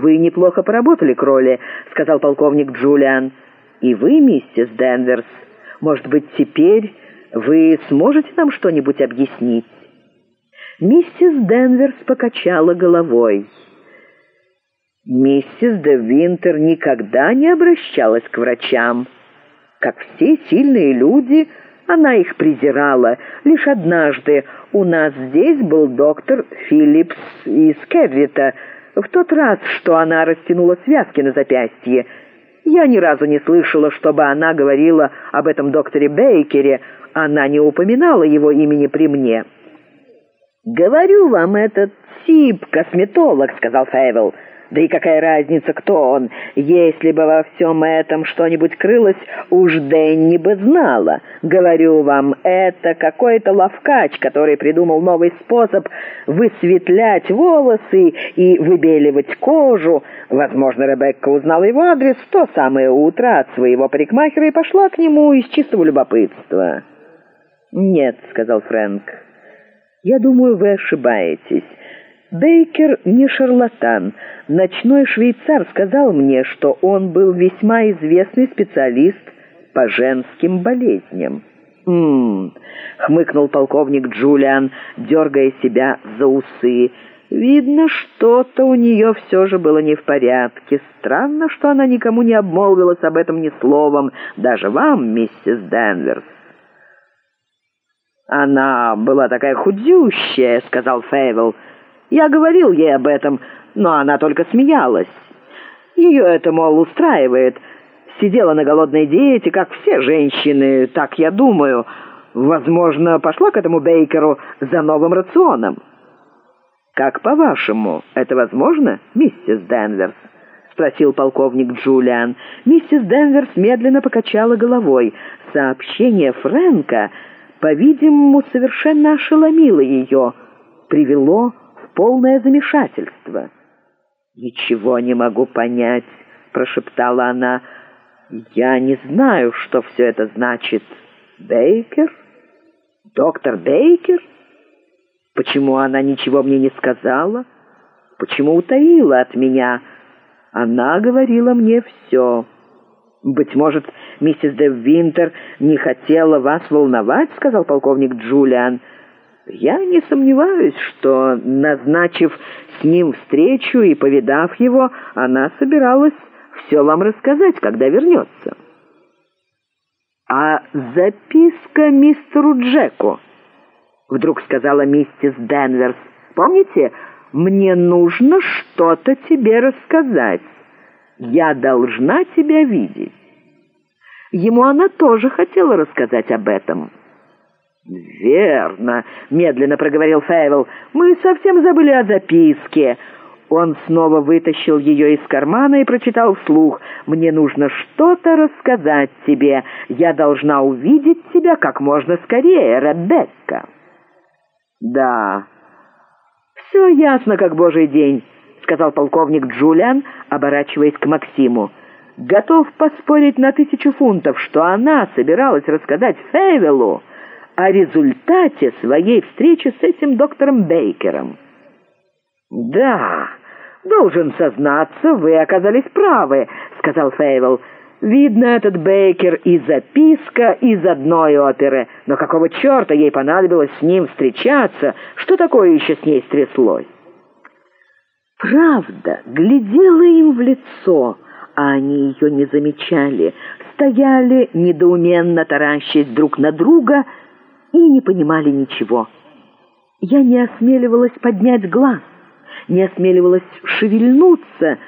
«Вы неплохо поработали, Кроли», — сказал полковник Джулиан. «И вы, миссис Денверс, может быть, теперь вы сможете нам что-нибудь объяснить?» Миссис Денверс покачала головой. Миссис де Винтер никогда не обращалась к врачам. Как все сильные люди, она их презирала. Лишь однажды у нас здесь был доктор Филлипс из Кевита, в тот раз, что она растянула связки на запястье. Я ни разу не слышала, чтобы она говорила об этом докторе Бейкере, она не упоминала его имени при мне. «Говорю вам, этот тип косметолог», — сказал Фейвелл. Да и какая разница, кто он? Если бы во всем этом что-нибудь крылось, уж Дэнни бы знала. Говорю вам, это какой-то ловкач, который придумал новый способ высветлять волосы и выбеливать кожу. Возможно, Ребекка узнала его адрес в то самое утро от своего парикмахера и пошла к нему из чистого любопытства. «Нет», — сказал Фрэнк, — «я думаю, вы ошибаетесь». Бейкер не шарлатан. Ночной швейцар сказал мне, что он был весьма известный специалист по женским болезням. «М-м-м», хмыкнул полковник Джулиан, дергая себя за усы. «Видно, что-то у нее все же было не в порядке. Странно, что она никому не обмолвилась об этом ни словом, даже вам, миссис Денверс». «Она была такая худющая», — сказал Фейвелл. Я говорил ей об этом, но она только смеялась. Ее это, мол, устраивает. Сидела на голодной диете, как все женщины, так я думаю. Возможно, пошла к этому Бейкеру за новым рационом. «Как по-вашему, это возможно, миссис Денверс?» — спросил полковник Джулиан. Миссис Денверс медленно покачала головой. Сообщение Фрэнка, по-видимому, совершенно ошеломило ее, привело полное замешательство. «Ничего не могу понять», — прошептала она. «Я не знаю, что все это значит. Бейкер? Доктор Бейкер? Почему она ничего мне не сказала? Почему утаила от меня? Она говорила мне все». «Быть может, миссис де Винтер не хотела вас волновать?» — сказал полковник Джулиан. Я не сомневаюсь, что, назначив с ним встречу и повидав его, она собиралась все вам рассказать, когда вернется. «А записка мистеру Джеку?» — вдруг сказала миссис Денверс. «Помните, мне нужно что-то тебе рассказать. Я должна тебя видеть». Ему она тоже хотела рассказать об этом. «Верно», — медленно проговорил Фейвел. «Мы совсем забыли о записке». Он снова вытащил ее из кармана и прочитал вслух. «Мне нужно что-то рассказать тебе. Я должна увидеть тебя как можно скорее, Ребекка». «Да, все ясно, как божий день», — сказал полковник Джулиан, оборачиваясь к Максиму. «Готов поспорить на тысячу фунтов, что она собиралась рассказать Фейвелу» о результате своей встречи с этим доктором Бейкером. «Да, должен сознаться, вы оказались правы», — сказал Фейвел. «Видно, этот Бейкер и записка из одной оперы. Но какого черта ей понадобилось с ним встречаться? Что такое еще с ней стряслось?» Правда, глядела им в лицо, а они ее не замечали, стояли, недоуменно таращась друг на друга — и не понимали ничего. Я не осмеливалась поднять глаз, не осмеливалась шевельнуться,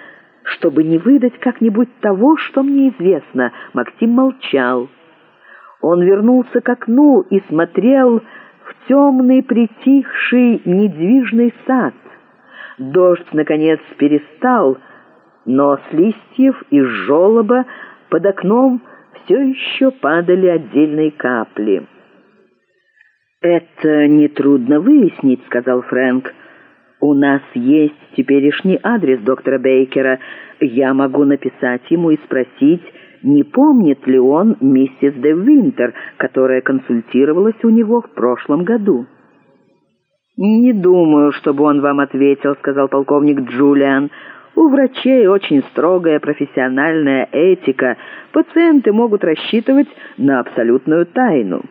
чтобы не выдать как-нибудь того, что мне известно. Максим молчал. Он вернулся к окну и смотрел в темный, притихший, недвижный сад. Дождь, наконец, перестал, но с листьев и желоба под окном все еще падали отдельные капли. «Это нетрудно выяснить», — сказал Фрэнк. «У нас есть теперешний адрес доктора Бейкера. Я могу написать ему и спросить, не помнит ли он миссис де Винтер, которая консультировалась у него в прошлом году». «Не думаю, чтобы он вам ответил», — сказал полковник Джулиан. У врачей очень строгая профессиональная этика. Пациенты могут рассчитывать на абсолютную тайну.